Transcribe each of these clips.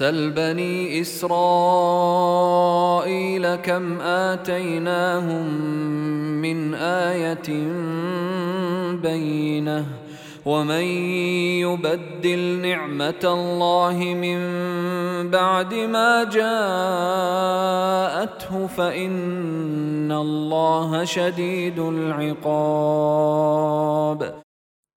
سل بني إسرائيل كم آتيناهم من آية بينة ومن يبدل نعمة الله من بعد ما جاءته فإن الله شديد العقاب.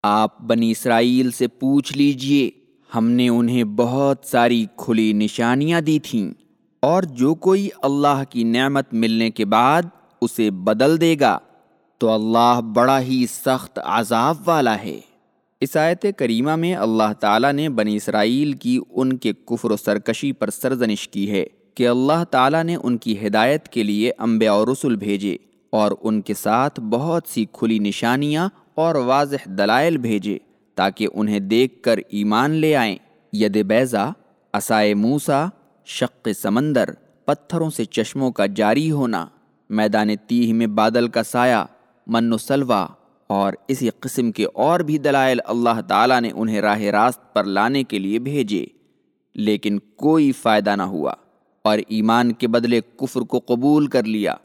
آپ بنی اسرائیل سے پوچھ لیجئے ہم نے انہیں بہت ساری کھلی نشانیاں دی تھیں اور جو کوئی اللہ کی نعمت ملنے کے بعد اسے بدل دے گا، تو اللہ بڑا ہی سخت عذاب والا ہے۔ اس آیت کریمہ میں اللہ تعالیٰ نے بنی اسرائیل کی ان کے کفر و سرکشی پر سرزنش کی ہے کہ اللہ تعالیٰ نے ان کی ہدایت کے لیے انبیاء اور رسول بھیجے اور ان کے ساتھ بہت سی کھلی نشانیاں اور واضح دلائل بھیجے۔ تاکہ انہیں دیکھ کر ایمان لے آئیں۔ ید بیضا اسائے موسا شق سمندر، پتھروں سے چشموں کا جاری ہونا، میدان تیہ میں بادل کا سایہ، من و سلوا اور اسی قسم کے اور بھی دلائل اللہ تعالیٰ نے انہیں راہ راست پر لانے کے لیے بھیجے۔ لیکن کوئی فائدہ نہ ہوا، اور ایمان کے بدلے کفر کو قبول کر لیا،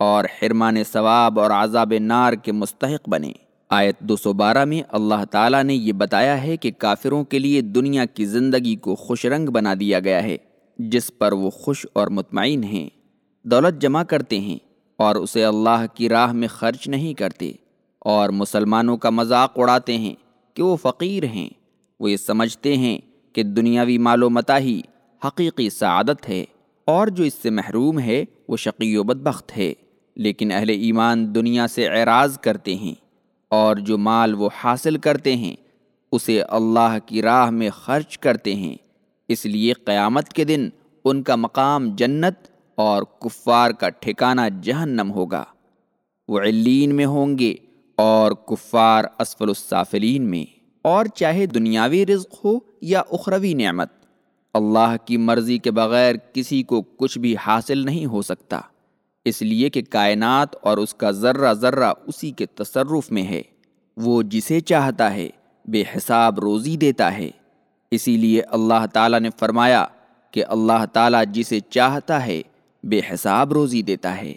اور حرمان ثواب اور عذاب نار کے مستحق بنے۔ آیت دو سو بارہ میں اللہ تعالیٰ نے یہ بتایا ہے کہ کافروں کے لیے دنیا کی زندگی کو خوش رنگ بنا دیا گیا ہے، جس پر وہ خوش اور مطمئن ہیں۔ دولت جمع کرتے ہیں اور اسے اللہ کی راہ میں خرچ نہیں کرتے، اور مسلمانوں کا مذاق اڑاتے ہیں کہ وہ فقیر ہیں۔ وہ یہ سمجھتے ہیں کہ دنیاوی مال و متا ہی حقیقی سعادت ہے، اور جو اس سے محروم ہے، وہ شقی و بدبخت ہے۔ لیکن اہل ایمان دنیا سے اعراض کرتے ہیں۔ اور جو مال وہ حاصل کرتے ہیں، اسے اللہ کی راہ میں خرچ کرتے ہیں۔ اس لیے قیامت کے دن ان کا مقام جنت اور کفار کا ٹھکانہ جہنم ہوگا۔ وہ علین میں ہوں گے اور کفار اسفل السافلین میں۔ اور چاہے دنیاوی رزق ہو یا اخروی نعمت، اللہ کی مرضی کے بغیر کسی کو کچھ بھی حاصل نہیں ہو سکتا۔ اس لیے کہ کائنات اور اس کا ذرہ ذرہ اسی کے تصرف میں ہے۔ وہ جسے چاہتا ہے، بے حساب روزی دیتا ہے۔ اسی لیے اللہ تعالیٰ نے فرمایا کہ اللہ تعالیٰ جسے چاہتا ہے، بے حساب روزی دیتا ہے۔